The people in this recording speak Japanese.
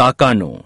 高野。